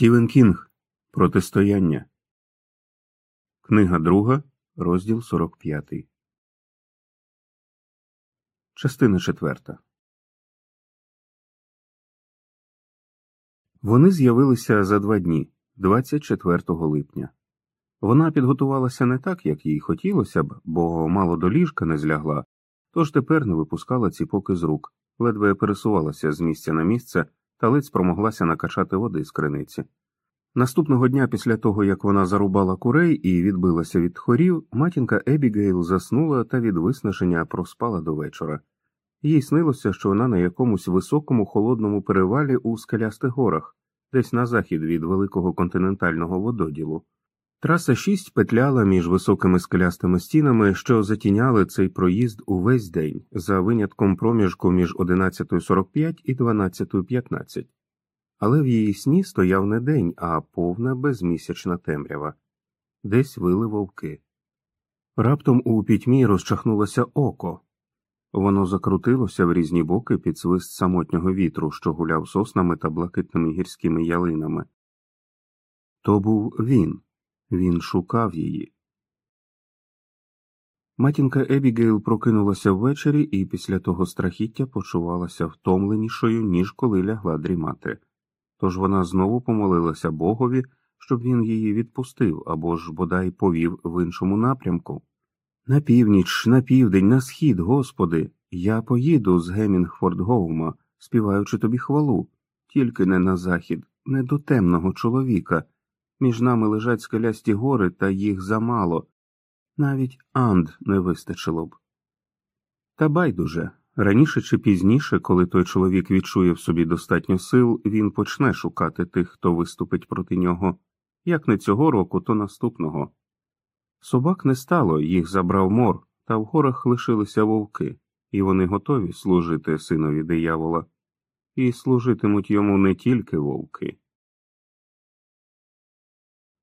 Стівен Кінг Протистояння. Книга друга, розділ 45. Частина четверта. Вони з'явилися за два дні, 24 липня. Вона підготувалася не так, як їй хотілося б, бо мало до ліжка не злягла, тож тепер не випускала ціпоки з рук, ледве пересувалася з місця на місце та ледь спромоглася накачати води з криниці. Наступного дня, після того як вона зарубала курей і відбилася від хорів, матінка Ебігейл заснула та від виснаження проспала до вечора. Їй снилося, що вона на якомусь високому холодному перевалі у скелястих горах, десь на захід від великого континентального вододілу. Траса 6 петляла між високими скелястими стінами, що затіняли цей проїзд увесь день, за винятком проміжку між 11.45 і 12.15. Але в її сні стояв не день, а повна безмісячна темрява, десь вили вовки. Раптом у пітьмі розчахнулося око. Воно закрутилося в різні боки під свист самотнього вітру, що гуляв соснами та блакитними гірськими ялинами. То був він. Він шукав її. Матінка Ебігейл прокинулася ввечері і після того страхіття почувалася втомленішою, ніж коли лягла дрімати. Тож вона знову помолилася Богові, щоб він її відпустив або ж бодай повів в іншому напрямку. На північ, на південь, на схід, Господи, я поїду з Гемінгфорд Гоума, співаючи тобі хвалу, тільки не на захід, не до темного чоловіка. Між нами лежать скелясті гори, та їх замало, навіть анд не вистачило б. Та байдуже, раніше чи пізніше, коли той чоловік відчує в собі достатньо сил, він почне шукати тих, хто виступить проти нього, як не цього року, то наступного. Собак не стало, їх забрав мор, та в горах лишилися вовки, і вони готові служити синові диявола, і служитимуть йому не тільки вовки.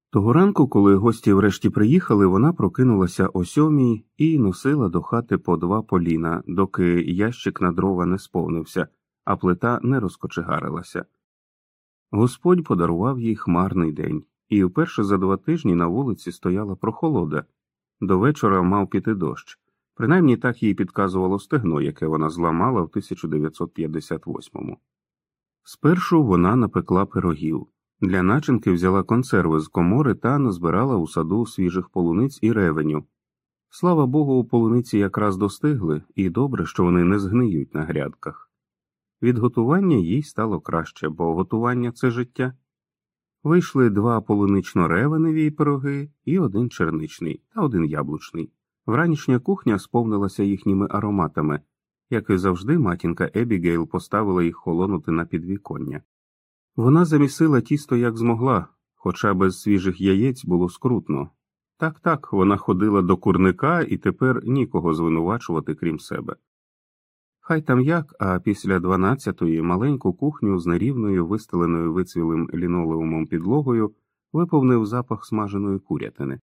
Того ранку, коли гості врешті приїхали, вона прокинулася о сьомій і носила до хати по два поліна, доки ящик на дрова не сповнився, а плита не розкочегарилася. Господь подарував їй хмарний день, і вперше за два тижні на вулиці стояла прохолода. До вечора мав піти дощ. Принаймні так їй підказувало стегно, яке вона зламала в 1958-му. Спершу вона напекла пирогів. Для начинки взяла консерви з комори та назбирала у саду свіжих полуниць і ревеню. Слава Богу, полуниці якраз достигли, і добре, що вони не згниють на грядках. Від готування їй стало краще, бо готування це життя. Вийшли два полунично-ревеневі пироги і один черничний та один яблучний. Вранішня кухня сповнилася їхніми ароматами, як і завжди, матінка Ебігейл поставила їх холонути на підвіконня. Вона замісила тісто як змогла, хоча без свіжих яєць було скрутно. Так так, вона ходила до курника і тепер нікого звинувачувати, крім себе. Хай там як, а після дванадцятої маленьку кухню з нерівною вистеленою вицвілим лінолеумом підлогою виповнив запах смаженої курятини.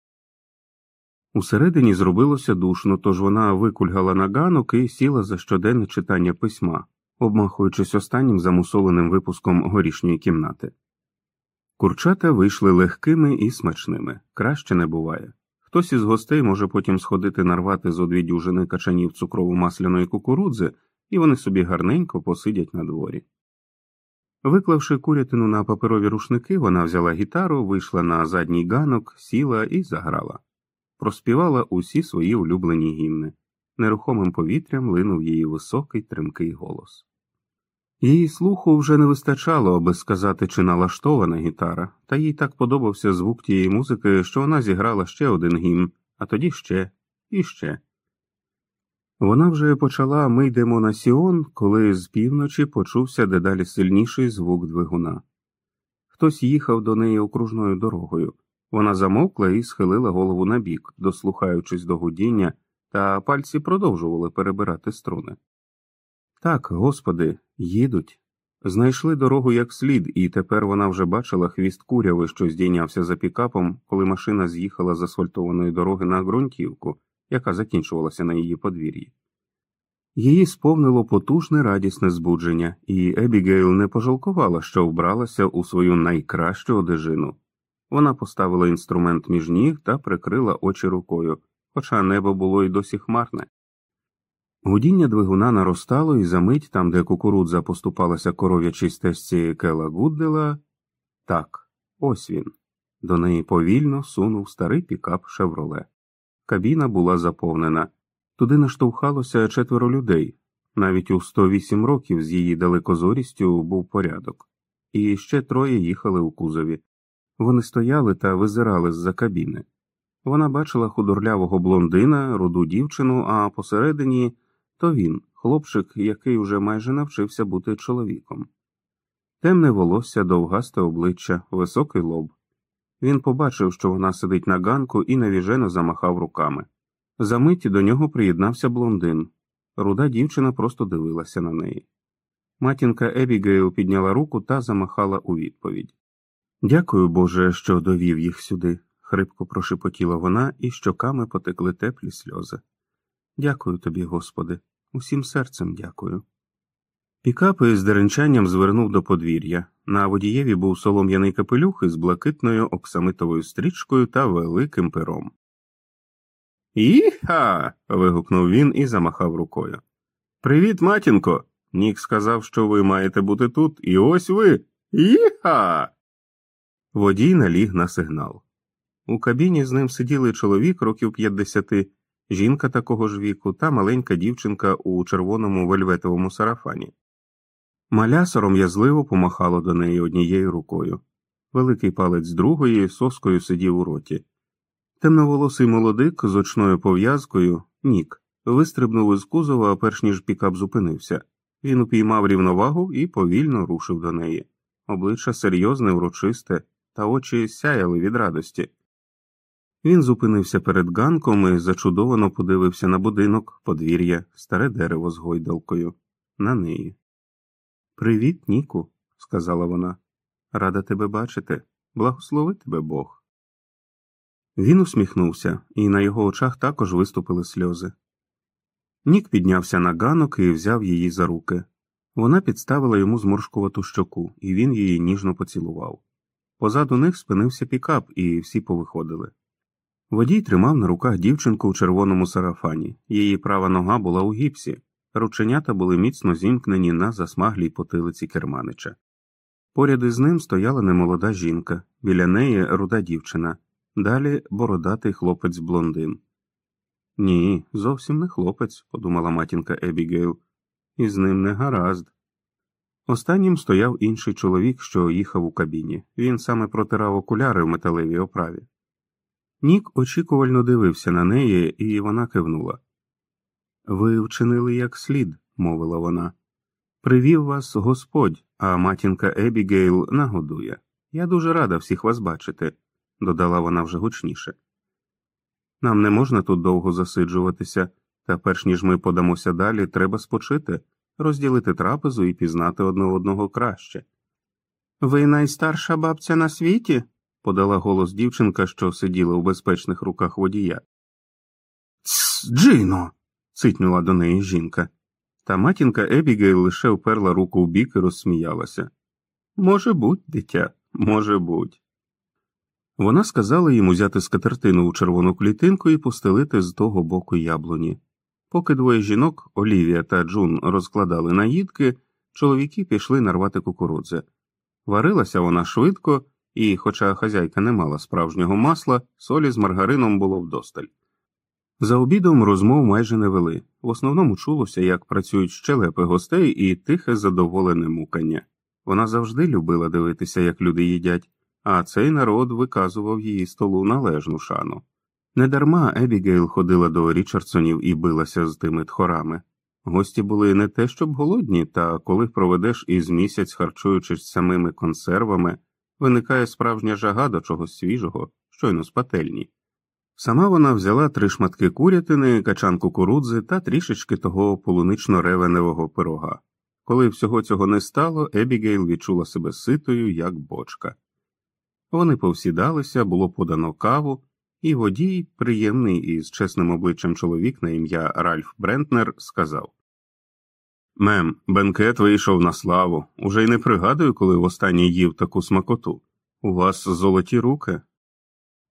Усередині зробилося душно, тож вона викульгала на ганок і сіла за щоденне читання письма, обмахуючись останнім замусоленим випуском горішньої кімнати. Курчата вийшли легкими і смачними, краще не буває. Хтось із гостей може потім сходити нарвати зо дві дюжини качанів цукрово масляної кукурудзи, і вони собі гарненько посидять на дворі. Виклавши курятину на паперові рушники, вона взяла гітару, вийшла на задній ганок, сіла і заграла. Проспівала усі свої улюблені гімни. Нерухомим повітрям линув її високий тремкий голос. Її слуху вже не вистачало, аби сказати, чи налаштована гітара, та їй так подобався звук тієї музики, що вона зіграла ще один гімн, а тоді ще і ще. Вона вже почала ми йдемо на Сіон, коли з півночі почувся дедалі сильніший звук двигуна. Хтось їхав до неї окружною дорогою. Вона замовкла і схилила голову набік, дослухаючись до гудіння, та пальці продовжували перебирати струни. Так, господи, їдуть. Знайшли дорогу як слід, і тепер вона вже бачила хвіст куряви, що здійнявся за пікапом, коли машина з'їхала з асфальтованої дороги на ґрунтівку, яка закінчувалася на її подвір'ї. Її сповнило потужне радісне збудження, і Ебігейл не пожалкувала, що вбралася у свою найкращу одежину. Вона поставила інструмент між ніг та прикрила очі рукою, хоча небо було й досі хмарне. Гудіння двигуна наростало, і за мить, там, де кукурудза поступалася коров'ячій стежці Кела Гуддела, так, ось він. До неї повільно сунув старий пікап Шевроле. Кабіна була заповнена. Туди наштовхалося четверо людей. Навіть у 108 років з її далекозорістю був порядок, і ще троє їхали у кузові. Вони стояли та визирали з за кабіни. Вона бачила худорлявого блондина, руду дівчину, а посередині то він, хлопчик, який уже майже навчився бути чоловіком. Темне волосся, довгасте обличчя, високий лоб. Він побачив, що вона сидить на ганку і навіжено замахав руками. Замить до нього приєднався блондин. Руда дівчина просто дивилася на неї. Матінка Ебігейл підняла руку та замахала у відповідь. Дякую, Боже, що довів їх сюди, хрипко прошепотіла вона, і щоками потекли теплі сльози. Дякую тобі, Господи, усім серцем дякую. Пікап із деренчанням звернув до подвір'я. На водієві був солом'яний капелюх із блакитною оксамитовою стрічкою та великим пером. Іха. вигукнув він і замахав рукою. Привіт, матінко. Нік сказав, що ви маєте бути тут, і ось ви. Іха. Водій наліг на сигнал. У кабіні з ним сиділи чоловік років 50, жінка такого ж віку та маленька дівчинка у червоному вельветовому сарафані. Маля сором'язливо помахало до неї однією рукою. Великий палець другої соскою сидів у роті. Темноволосий молодик з очною пов'язкою, нік, вистрибнув із кузова, перш ніж пікап зупинився. Він упіймав рівновагу і повільно рушив до неї. Обличчя серйозне, урочисте, та очі сяяли від радості. Він зупинився перед ганком і зачудовано подивився на будинок, подвір'я, старе дерево з гойдалкою, на неї. Привіт, Ніку, сказала вона. Рада тебе бачити. Благослови тебе Бог. Він усміхнувся, і на його очах також виступили сльози. Нік піднявся на ганок і взяв її за руки. Вона підставила йому зморшкувату щоку, і він її ніжно поцілував. Позаду них спинився пікап, і всі повиходили. Водій тримав на руках дівчинку у червоному сарафані, її права нога була у гіпсі, рученята були міцно зімкнені на засмаглій потилиці керманича. Поряд із ним стояла немолода жінка, біля неї руда дівчина, далі бородатий хлопець блондин. Ні, зовсім не хлопець, подумала матінка Ебігейл, і з ним не гаразд. Останнім стояв інший чоловік, що їхав у кабіні. Він саме протирав окуляри в металевій оправі. Нік очікувально дивився на неї, і вона кивнула. Ви вчинили як слід, мовила вона. Привів вас Господь, а матінка Ебігейл нагодує. Я дуже рада всіх вас бачити, додала вона вже гучніше. Нам не можна тут довго засиджуватися, та перш ніж ми подамося далі, треба спочити, розділити трапезу і пізнати одне одного краще. Ви найстарша бабця на світі? Подала голос дівчинка, що сиділа у безпечних руках водія. Тсс, Джино. цитнула до неї жінка. Та матінка Ебігейл лише вперла руку в бік і розсміялася. Може буть, дитя, може буть. Вона сказала їм узяти скатертину у червону клітинку і постелити з того боку яблуні. Поки двоє жінок, Олівія та Джун, розкладали наїдки, чоловіки пішли нарвати кукурудзи. Варилася вона швидко, і, хоча хазяйка не мала справжнього масла, солі з маргарином було вдосталь. За обідом розмов майже не вели, в основному чулося, як працюють щелепи гостей і тихе задоволене мукання. Вона завжди любила дивитися, як люди їдять, а цей народ виказував її столу належну шану. Недарма Ебігейл ходила до Річардсонів і билася з тими тхорами. Гості були не те, щоб голодні, та коли проведеш із місяць, харчуючись самими консервами, виникає справжня жага до чогось свіжого, щойно з пательні. Сама вона взяла три шматки курятини, качан кукурудзи та трішечки того полунично-ревеневого пирога. Коли всього цього не стало, Ебігейл відчула себе ситою, як бочка. Вони повсідалися, було подано каву, і водій, приємний і з чесним обличчям чоловік на ім'я Ральф Брентнер, сказав Мем, бенкет вийшов на славу. Уже й не пригадую, коли востаннє їв таку смакоту. У вас золоті руки.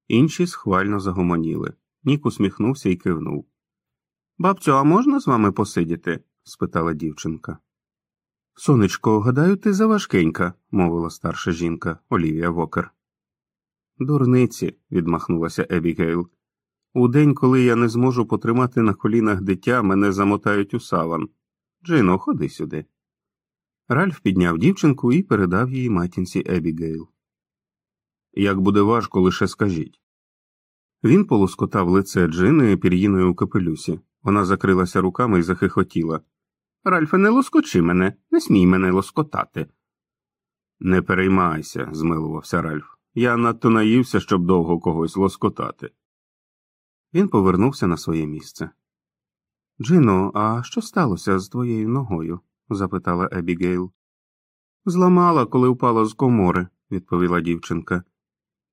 Інші схвально загомоніли. Нік усміхнувся і кивнув. Бабцю, а можна з вами посидіти? спитала дівчинка. Сонечко, гадаю, ти заважкенька, мовила старша жінка Олівія Вокер. Дурниці, відмахнулася Ебігейл. У день, коли я не зможу потримати на колінах дитя, мене замотають у саван. Джино, ходи сюди. Ральф підняв дівчинку і передав її матінці Ебігейл. Як буде важко, лише скажіть. Він полоскотав лице Джини пір'їною у капелюсі. Вона закрилася руками і захихотіла. Ральфе, не лоскочи мене, не смій мене лоскотати. Не переймайся, змилувався Ральф. Я надто наївся, щоб довго когось лоскотати. Він повернувся на своє місце. Джино, а що сталося з твоєю ногою? запитала Ебігейл. Зламала, коли впала з комори, відповіла дівчинка.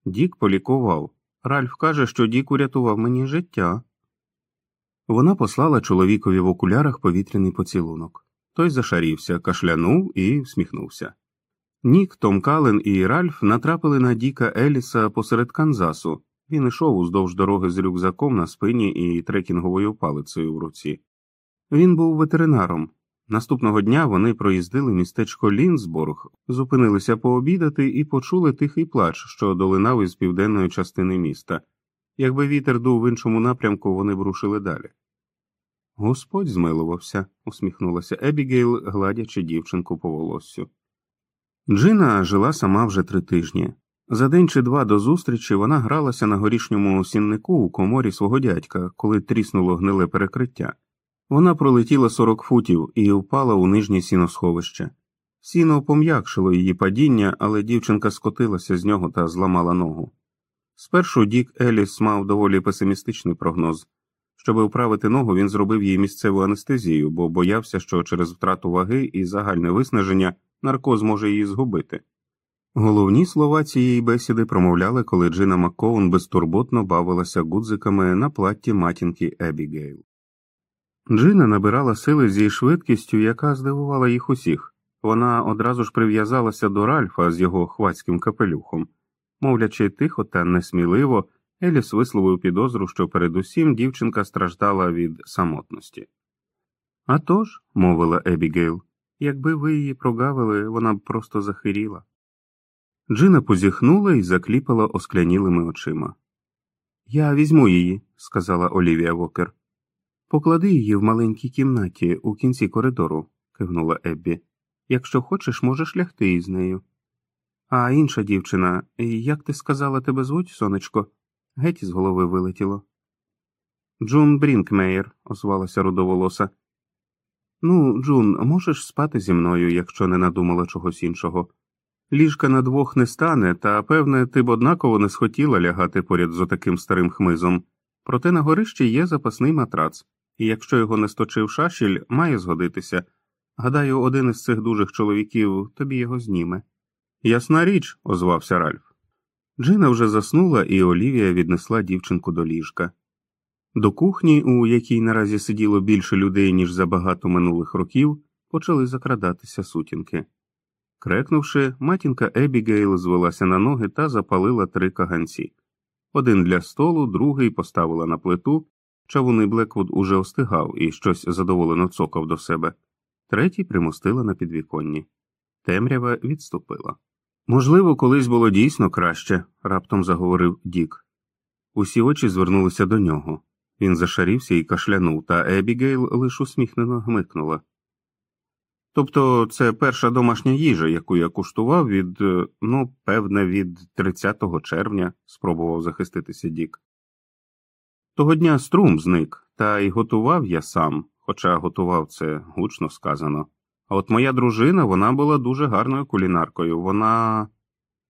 Дік полікував. Ральф каже, що Дік урятував мені життя. Вона послала чоловікові в окулярах повітряний поцілунок. Той зашарівся, кашлянув і всміхнувся. Нік, Том Кален і Ральф натрапили на Діка Еліса посеред Канзасу. Він ішов уздовж дороги з рюкзаком на спині і трекінговою палицею в руці. Він був ветеринаром. Наступного дня вони проїздили містечко Лінсборг, зупинилися пообідати і почули тихий плач, що долинав із південної частини міста. Якби вітер дув в іншому напрямку, вони б рушили далі. Господь змилувався, усміхнулася Ебігейл, гладячи дівчинку по волоссю. Джина жила сама вже три тижні. За день чи два до зустрічі вона гралася на горішньому сіннику у коморі свого дядька, коли тріснуло гниле перекриття. Вона пролетіла 40 футів і впала у нижнє сіносховище. Сіно пом'якшило її падіння, але дівчинка скотилася з нього та зламала ногу. Спершу Дік Еліс мав доволі песимістичний прогноз. Щоби вправити ногу, він зробив їй місцеву анестезію, бо боявся, що через втрату ваги і загальне виснаження наркоз може її згубити. Головні слова цієї бесіди промовляли, коли Джина Маккоун безтурботно бавилася гудзиками на платті матінки Ебігейл. Джина набирала сили зі швидкістю, яка здивувала їх усіх. Вона одразу ж прив'язалася до Ральфа з його хвацьким капелюхом. Мовлячи тихо та несміливо, Еліс висловив підозру, що передусім дівчинка страждала від самотності. «А тож», – мовила Ебігейл, якби ви її прогавили, вона б просто захиріла. Джина позіхнула і закліпала осклянілими очима. Я візьму її, сказала Олівія Вокер. Поклади її в маленькій кімнаті у кінці коридору, кивнула Еббі. Якщо хочеш, можеш лягти із нею. А інша дівчина, як ти сказала, тебе звуть, сонечко? Геть з голови вилетіло. Джун Брінкмейер, озвалася рудоволоса. Ну, Джун, можеш спати зі мною, якщо не надумала чогось іншого. Ліжка на двох не стане, та, певне, ти б однаково не схотіла лягати поряд з отаким старим хмизом. Проте на горищі є запасний матрац, і якщо його не сточив шашіль, має згодитися. Гадаю, один із цих дужих чоловіків тобі його зніме. Ясна річ, озвався Ральф. Джина вже заснула, і Олівія віднесла дівчинку до ліжка. До кухні, у якій наразі сиділо більше людей, ніж за багато минулих років, почали закрадатися сутінки. Крекнувши, матінка Ебігейл звелася на ноги та запалила три каганці. Один для столу, другий поставила на плиту, чавунний Блеквуд уже остигав і щось задоволено цокав до себе, третій примостила на підвіконні. Темрява відступила. Можливо, колись було дійсно краще, раптом заговорив Дік. Усі очі звернулися до нього. Він зашарівся і кашлянув, та Ебігейл лише усміхнено гмикнула. Тобто це перша домашня їжа, яку я куштував від, е, ну, певне, від 30 червня, спробував захиститися Дік. Того дня струм зник, та й готував я сам, хоча готував це гучно сказано. А от моя дружина вона була дуже гарною кулінаркою. Вона.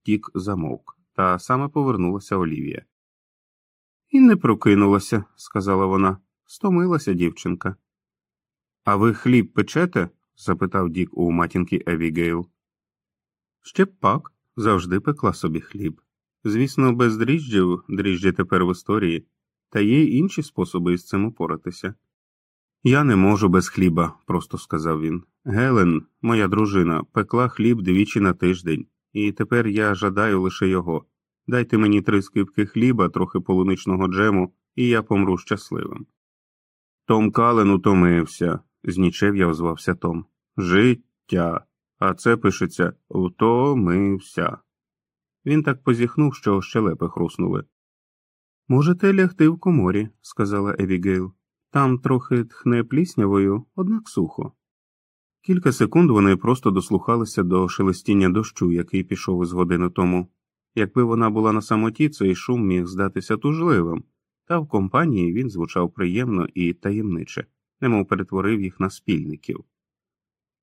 Дік замовк, та саме повернулася Олівія. І не прокинулася, сказала вона. Стомилася дівчинка. А ви хліб печете? Запитав Дік у матінки Ебігейл. Ще б пак завжди пекла собі хліб. Звісно, без дріжджів, дріжджі тепер в історії, та є й інші способи із цим упоратися. Я не можу без хліба, просто сказав він. Гелен, моя дружина, пекла хліб двічі на тиждень, і тепер я жадаю лише його. Дайте мені три скипки хліба, трохи полуничного джему, і я помру щасливим. Том Кален утомився, знічев'я озвався Том. Життя. А це пишеться утомився. Він так позіхнув, що щелепи хруснули. Можете лягти в коморі, сказала Ебігейл. Там трохи тхне пліснявою, однак сухо. Кілька секунд вони просто дослухалися до шелестіння дощу, який пішов із години тому. Якби вона була на самоті, цей шум міг здатися тужливим, та в компанії він звучав приємно і таємниче, немов перетворив їх на спільників.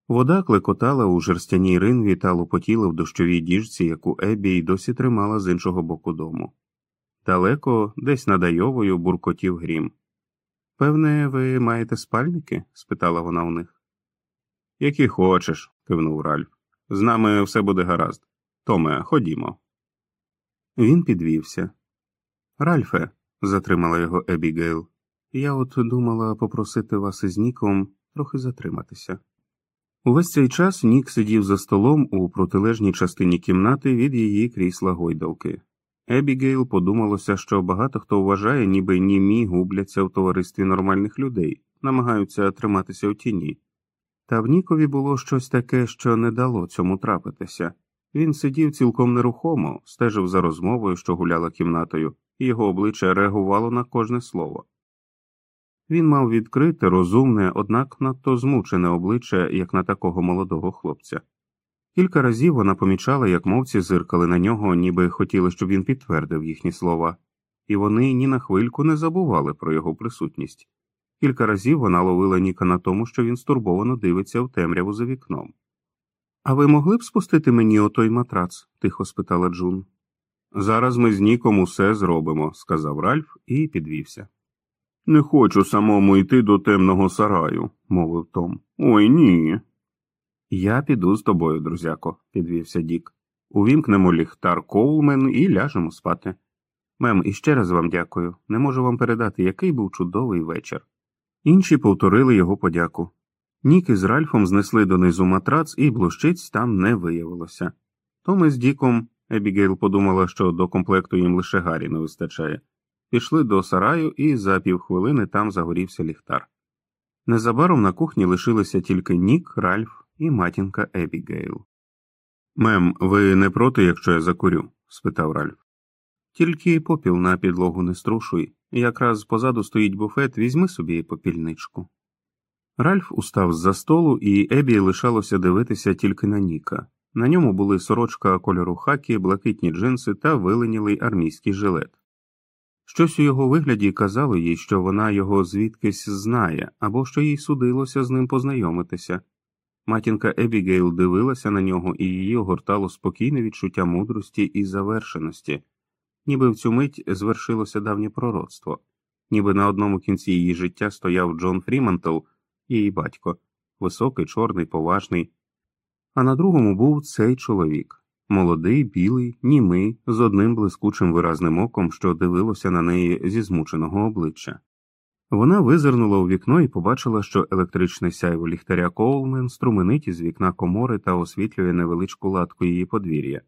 Вода клекотала у жерстяній ринві та лопотіла в дощовій діжці, яку Ебі й досі тримала з іншого боку дому. Далеко, десь над Айовою, буркотів грім. Певне, ви маєте спальники? спитала вона у них. Які хочеш, кивнув Ральф. З нами все буде гаразд. Томе, ходімо. Він підвівся. Ральфе, затримала його Ебігейл, я от думала попросити вас із Ніком трохи затриматися. Увесь цей час Нік сидів за столом у протилежній частині кімнати від її крісла гойдалки. Ебігейл подумалося, що багато хто вважає, ніби німі губляться в товаристві нормальних людей, намагаються триматися в тіні. Та в Нікові було щось таке, що не дало цьому трапитися. Він сидів цілком нерухомо, стежив за розмовою, що гуляла кімнатою, і його обличчя реагувало на кожне слово. Він мав відкрите, розумне, однак надто змучене обличчя, як на такого молодого хлопця. Кілька разів вона помічала, як мовці зиркали на нього, ніби хотіли, щоб він підтвердив їхні слова, і вони ні на хвильку не забували про його присутність. Кілька разів вона ловила Ніка на тому, що він стурбовано дивиться в темряву за вікном. А ви могли б спустити мені отой матрац? тихо спитала Джун. Зараз ми з Ніком усе зробимо, сказав Ральф і підвівся. Не хочу самому йти до темного сараю, мовив Том. Ой ні. Я піду з тобою, друзяко, підвівся Дік. Увімкнемо ліхтар Коулмен і ляжемо спати. Мем, іще раз вам дякую. Не можу вам передати, який був чудовий вечір. Інші повторили його подяку. Нік із Ральфом знесли донизу матрац, і блощиць там не виявилося. Том із Діком Ебігейл подумала, що до комплекту їм лише Гаррі не вистачає. Пішли до сараю, і за півхвилини там загорівся ліхтар. Незабаром на кухні лишилися тільки Нік, Ральф і матінка Ебігейл. Мем, ви не проти, якщо я закурю? спитав Ральф. Тільки попіл на підлогу не струшуй, якраз позаду стоїть буфет, візьми собі попільничку. Ральф устав з за столу, і Ебі лишалося дивитися тільки на Ніка. На ньому були сорочка кольору хакі, блакитні джинси та виленілий армійський жилет. Щось у його вигляді казало їй, що вона його звідкись знає, або що їй судилося з ним познайомитися. Матінка Ебігейл дивилася на нього, і її огортало спокійне відчуття мудрості і завершеності, ніби в цю мить звершилося давнє пророцтво, ніби на одному кінці її життя стояв Джон Фрімантл, її батько, високий, чорний, поважний, а на другому був цей чоловік молодий, білий, німий, з одним блискучим виразним оком, що дивилося на неї зі змученого обличчя. Вона визирнула у вікно і побачила, що електричне сяйво ліхтаря Коулмен струменить із вікна комори та освітлює невеличку латку її подвір'я.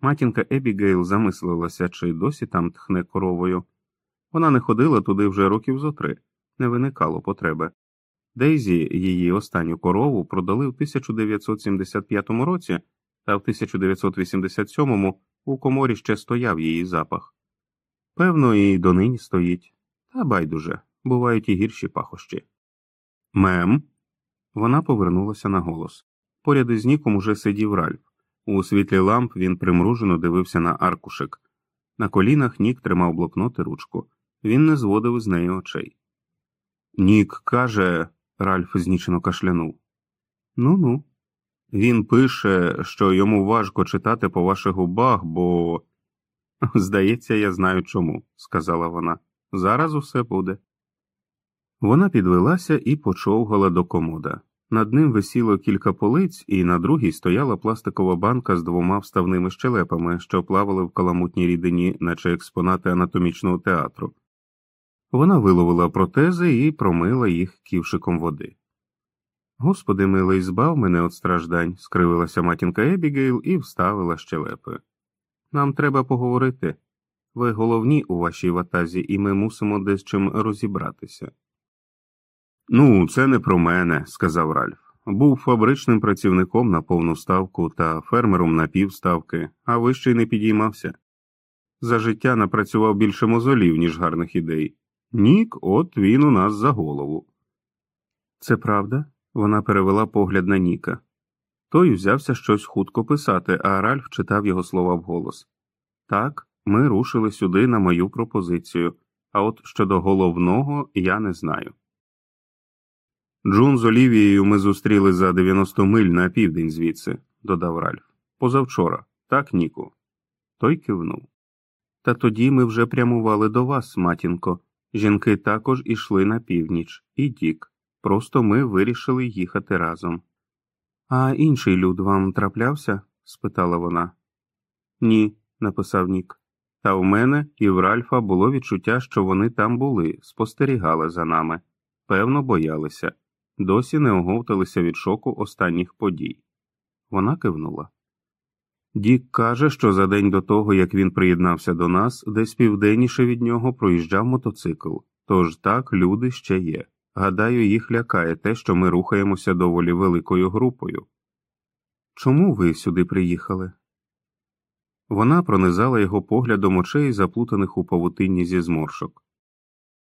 Матінка Ебігейл замислилася, чи досі там тхне коровою. Вона не ходила туди вже років зо три, не виникало потреби. Дейзі її останню корову продали в 1975 році, та в 1987-му у коморі ще стояв її запах. Певно, і донині стоїть, та байдуже бувають і гірші пахощі. Мем. Вона повернулася на голос. Поряд із Ніком уже сидів Ральф. У світлі ламп він примружено дивився на аркушик. На колінах Нік тримав блокнот і ручку. Він не зводив з неї очей. Нік каже, Ральф знічено кашлянув. Ну ну. Він пише, що йому важко читати по ваших губах, бо. Здається, я знаю чому, сказала вона. Зараз усе буде. Вона підвелася і почовгала до комода. Над ним висіло кілька полиць, і на другій стояла пластикова банка з двома вставними щелепами, що плавали в каламутній рідині, наче експонати анатомічного театру. Вона виловила протези і промила їх ківшиком води. Господи милий, збав мене від страждань, скривилася матінка Ебігейл і вставила щелепи. Нам треба поговорити. Ви головні у вашій ватазі, і ми мусимо десь чим розібратися. Ну, це не про мене, сказав Ральф. Був фабричним працівником на повну ставку та фермером на півставки, а вище й не підіймався. За життя напрацював більше мозолів, ніж гарних ідей. Нік, от він у нас за голову. Це правда? Вона перевела погляд на Ніка. Той взявся щось хутко писати, а Ральф читав його слова вголос. Так, ми рушили сюди на мою пропозицію, а от щодо головного я не знаю. Джун з Олівією ми зустріли за 90 миль на південь звідси, додав Ральф. Позавчора, так, Ніку. Той кивнув. Та тоді ми вже прямували до вас, матінко. Жінки також ішли на північ, і Дік. Просто ми вирішили їхати разом. А інший люд вам траплявся? спитала вона. Ні, написав Нік. Та в мене і в Ральфа було відчуття, що вони там були, спостерігали за нами, певно, боялися, досі не оговталися від шоку останніх подій. Вона кивнула. Дік каже, що за день до того, як він приєднався до нас, десь південніше від нього проїжджав мотоцикл, тож так люди ще є. Гадаю, їх лякає те, що ми рухаємося доволі великою групою. Чому ви сюди приїхали? Вона пронизала його поглядом очей, заплутаних у павутинні зі зморшок.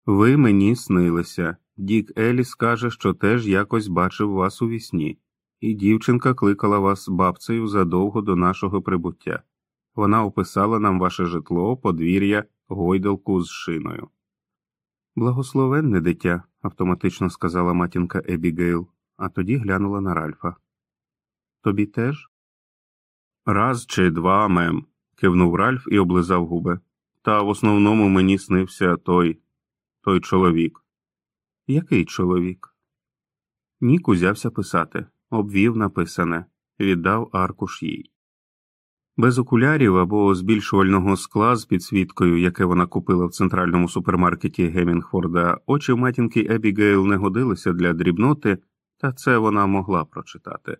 Ви мені снилися. Дік Еліс каже, що теж якось бачив вас у вісні, і дівчинка кликала вас бабцею задовго до нашого прибуття. Вона описала нам ваше житло, подвір'я, гойдалку з шиною. Благословенне дитя, автоматично сказала матінка Ебігейл, а тоді глянула на Ральфа. Тобі теж? Раз чи два, мем, кивнув Ральф і облизав губи. Та в основному мені снився той той чоловік. Який чоловік? Нік узявся писати, обвів написане, віддав аркуш їй. Без окулярів або збільшувального скла з підсвіткою, яке вона купила в центральному супермаркеті Гемінгфорда, очі матінки Ебігейл не годилися для дрібноти, та це вона могла прочитати.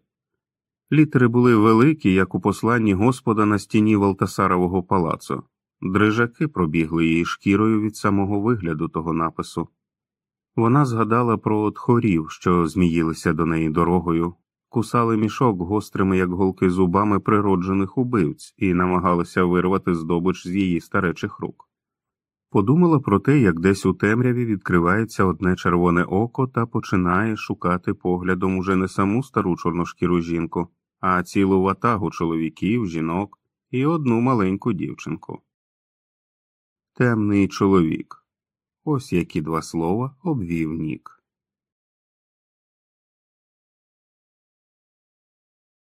Літери були великі, як у посланні Господа на стіні Валтасарового палацу, дрижаки пробігли її шкірою від самого вигляду того напису. Вона згадала про тхорів, що зміїлися до неї дорогою, кусали мішок гострими, як голки зубами природжених убивць, і намагалися вирвати здобич з її старечих рук. Подумала про те, як десь у темряві відкривається одне червоне око та починає шукати поглядом уже не саму стару чорношкіру жінку, а цілу ватагу чоловіків, жінок і одну маленьку дівчинку. Темний чоловік. Ось які два слова обвів Нік.